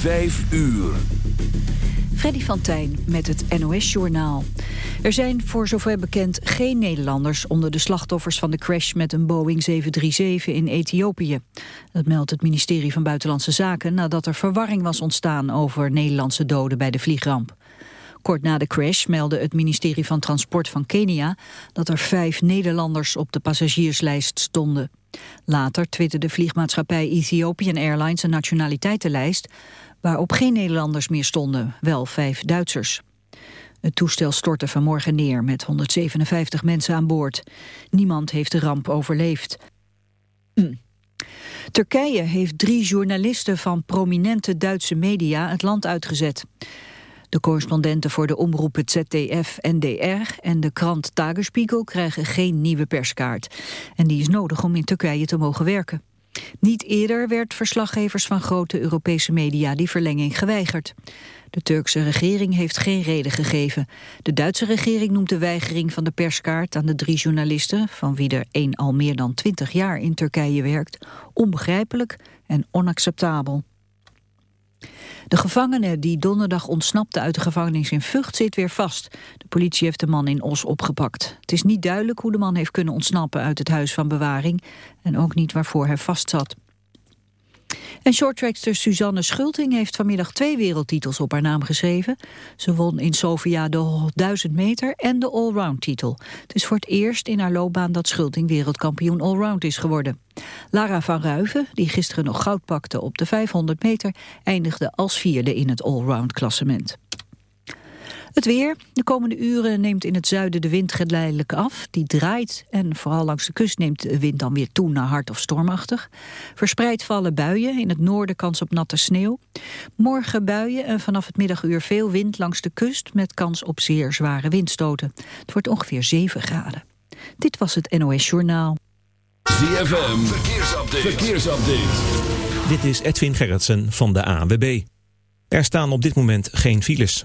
Vijf uur. Freddy van Tijn met het NOS-journaal. Er zijn voor zover bekend geen Nederlanders onder de slachtoffers van de crash met een Boeing 737 in Ethiopië. Dat meldt het ministerie van Buitenlandse Zaken nadat er verwarring was ontstaan over Nederlandse doden bij de vliegramp. Kort na de crash meldde het ministerie van Transport van Kenia dat er vijf Nederlanders op de passagierslijst stonden. Later twitterde vliegmaatschappij Ethiopian Airlines een nationaliteitenlijst waarop geen Nederlanders meer stonden, wel vijf Duitsers. Het toestel stortte vanmorgen neer met 157 mensen aan boord. Niemand heeft de ramp overleefd. Hm. Turkije heeft drie journalisten van prominente Duitse media het land uitgezet. De correspondenten voor de omroepen ZDF, NDR en de krant Tagesspiegel krijgen geen nieuwe perskaart. En die is nodig om in Turkije te mogen werken. Niet eerder werd verslaggevers van grote Europese media die verlenging geweigerd. De Turkse regering heeft geen reden gegeven. De Duitse regering noemt de weigering van de perskaart aan de drie journalisten, van wie er één al meer dan twintig jaar in Turkije werkt, onbegrijpelijk en onacceptabel. De gevangene die donderdag ontsnapte uit de gevangenis in Vught zit weer vast. De politie heeft de man in Os opgepakt. Het is niet duidelijk hoe de man heeft kunnen ontsnappen uit het huis van bewaring... en ook niet waarvoor hij vastzat. En shorttrackster Suzanne Schulting heeft vanmiddag twee wereldtitels op haar naam geschreven. Ze won in Sofia de 1000 meter en de allround titel. Het is voor het eerst in haar loopbaan dat Schulting wereldkampioen allround is geworden. Lara van Ruiven, die gisteren nog goud pakte op de 500 meter, eindigde als vierde in het allround klassement. Het weer. De komende uren neemt in het zuiden de wind geleidelijk af. Die draait en vooral langs de kust neemt de wind dan weer toe naar hard of stormachtig. Verspreid vallen buien, in het noorden kans op natte sneeuw. Morgen buien en vanaf het middaguur veel wind langs de kust... met kans op zeer zware windstoten. Het wordt ongeveer 7 graden. Dit was het NOS Journaal. ZFM, verkeersupdate. verkeersupdate. Dit is Edwin Gerritsen van de ANWB. Er staan op dit moment geen files.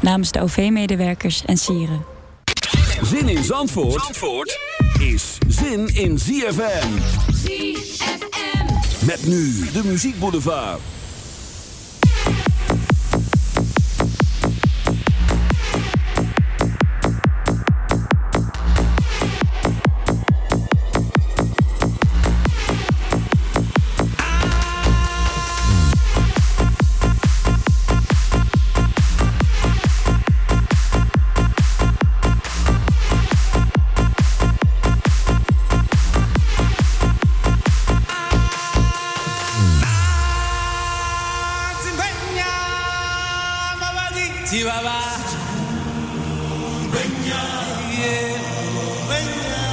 Namens de OV-medewerkers en sieren. Zin in Zandvoort, Zandvoort is zin in ZFM. ZFM. Met nu de Muziek Boulevard. Peña. Yeah.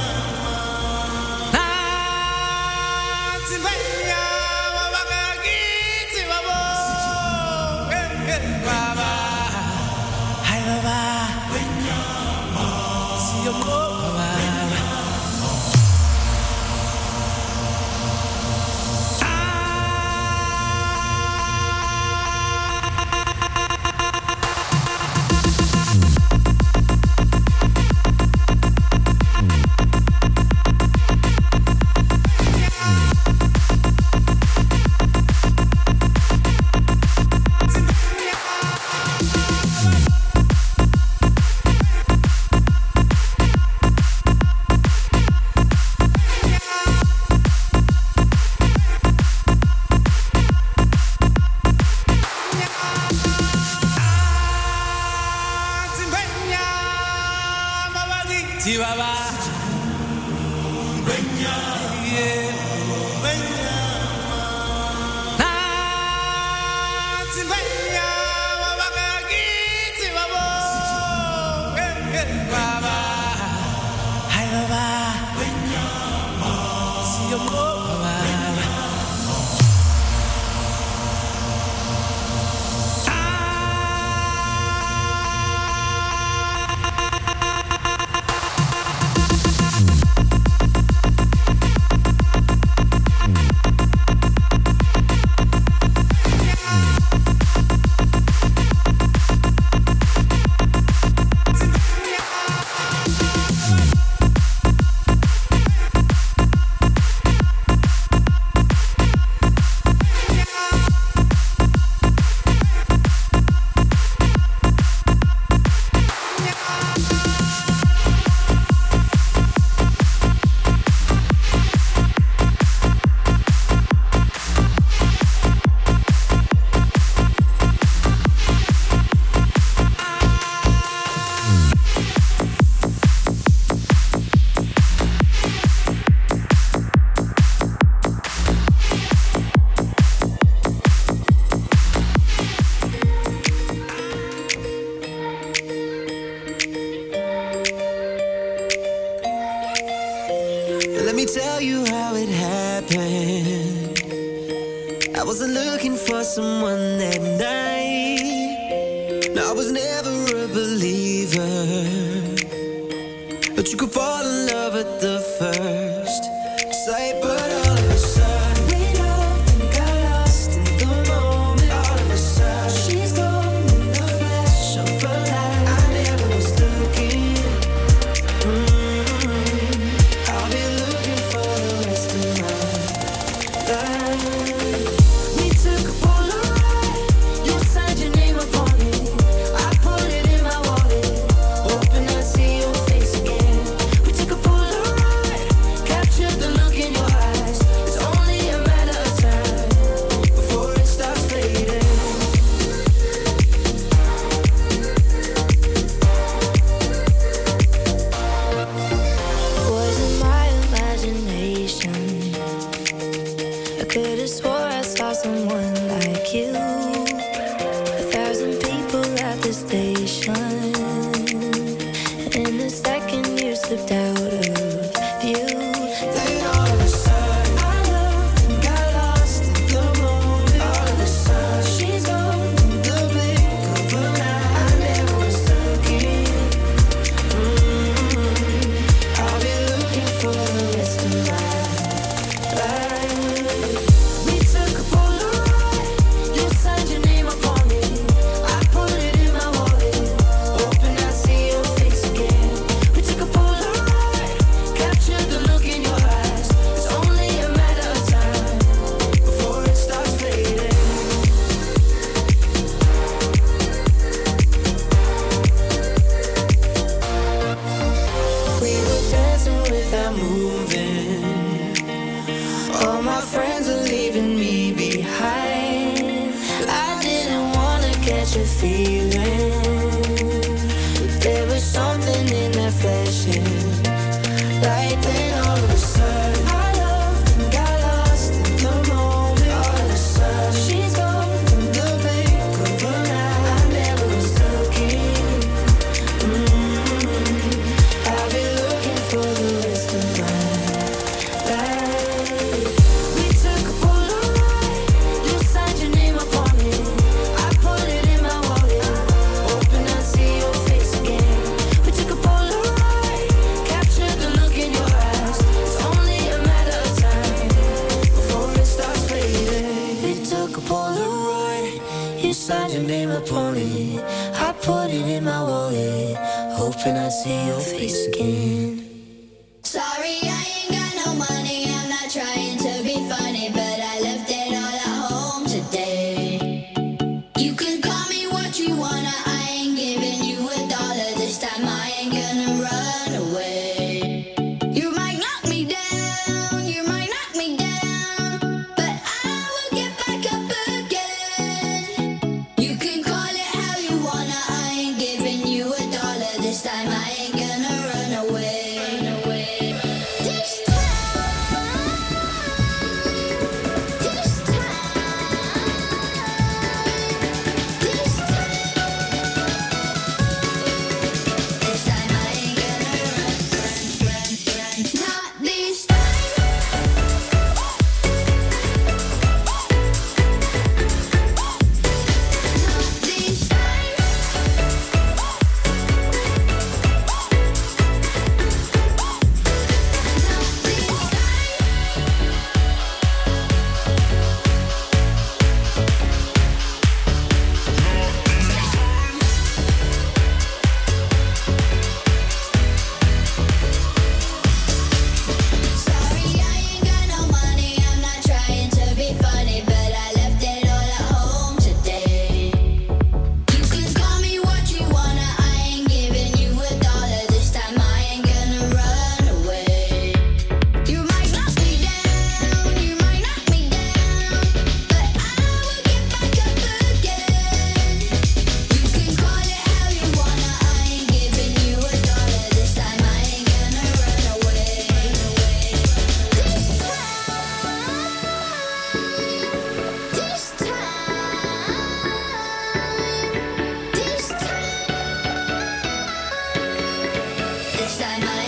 waste our.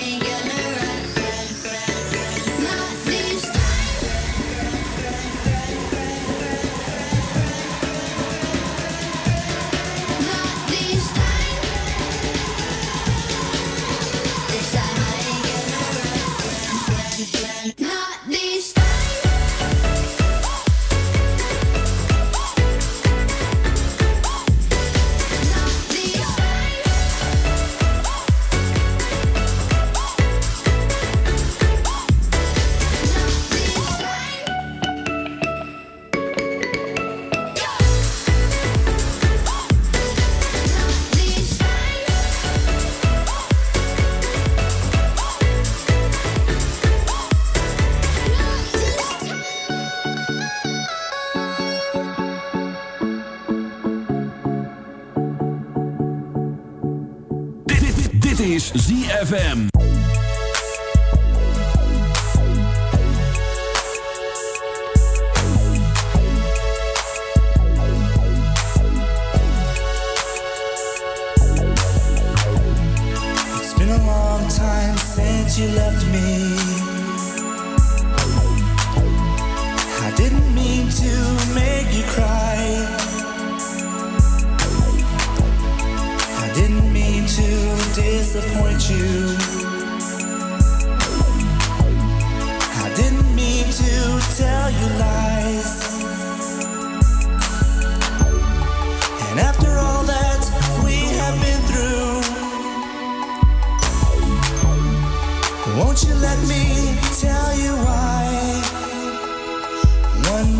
ZFM.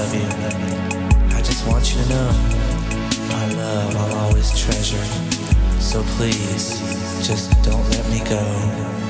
Love you. I just want you to know our love I'll always treasure. So please, just don't let me go.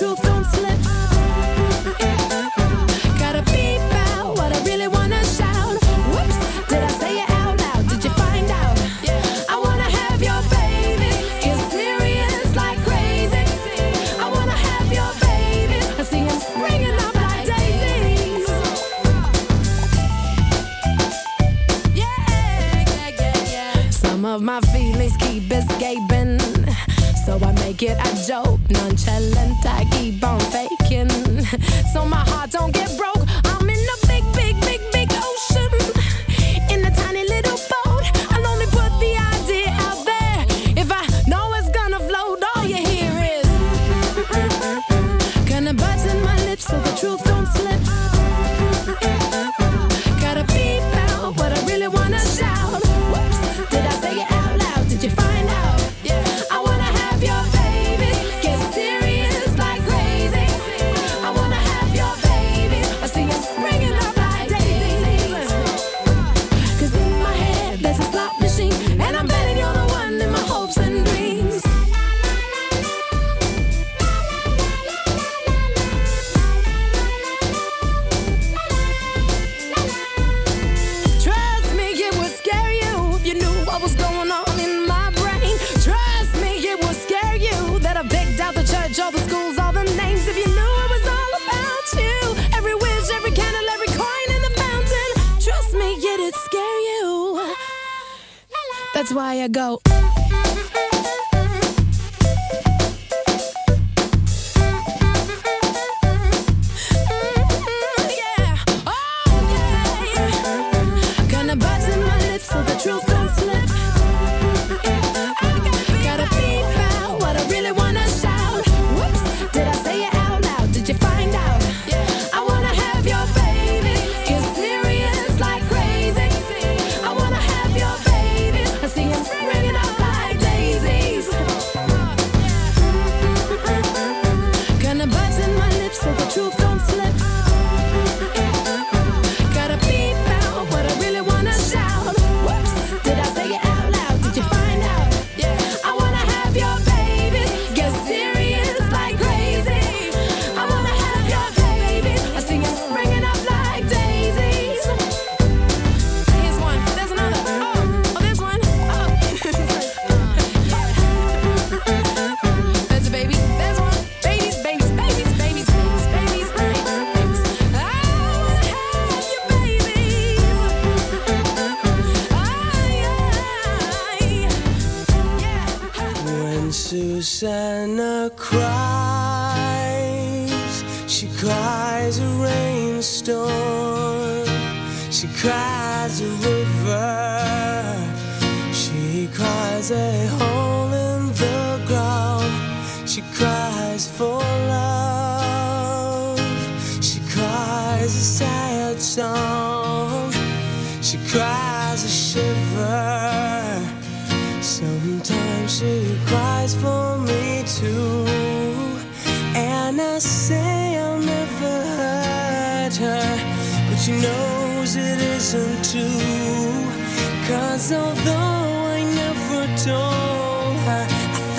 Truth don't slip. get a joke. Nonchalant, I keep on faking. So my heart don't get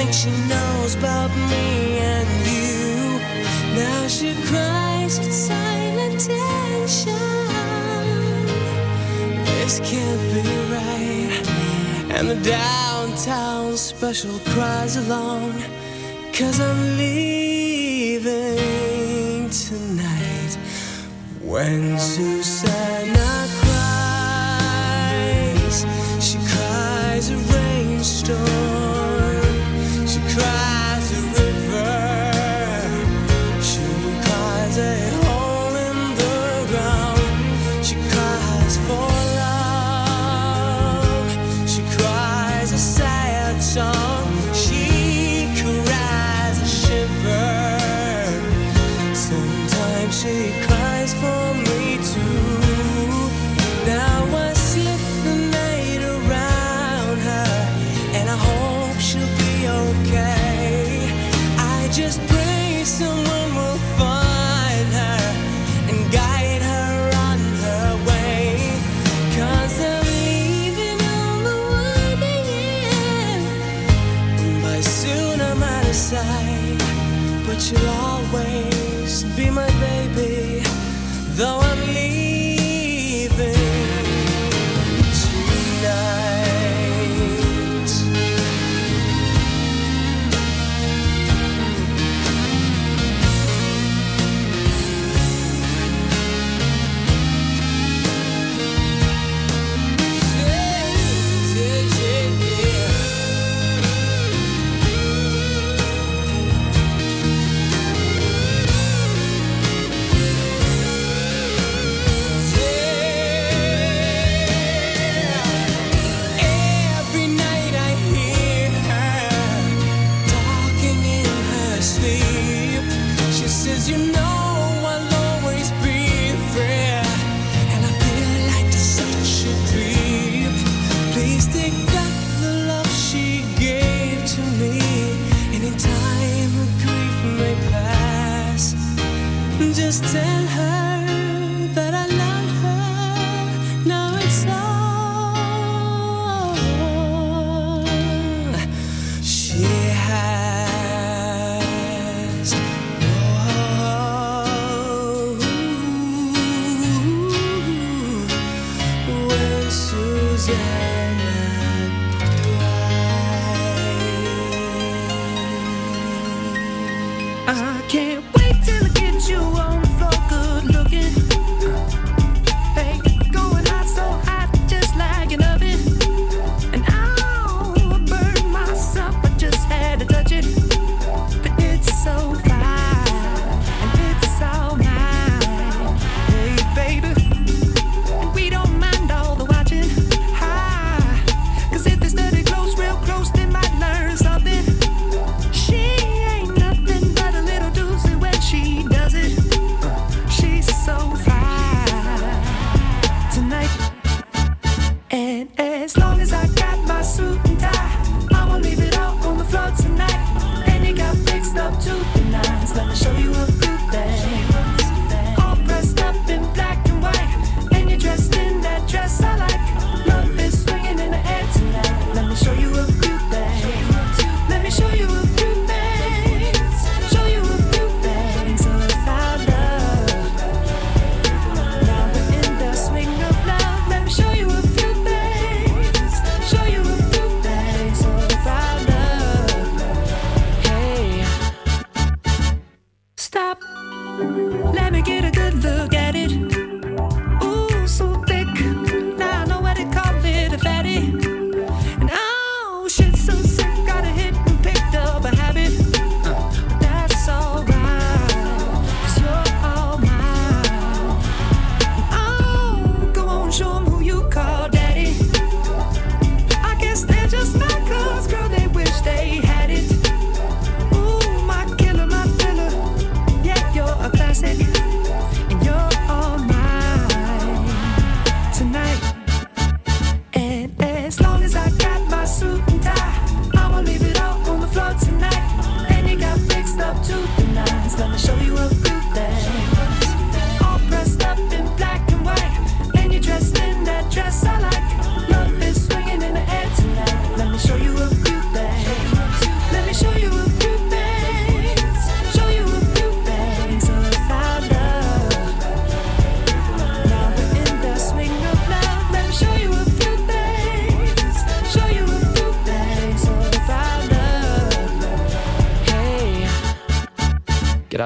think she knows about me and you. Now she cries in silent tension. This can't be right. And the downtown special cries along, cause I'm leaving tonight. When Sue said,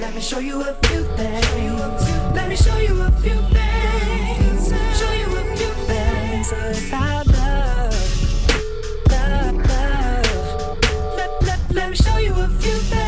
Let me show you a few things. Let me show you a few things. Show you a few things love. Love, love. Let, let, let me show you a few things.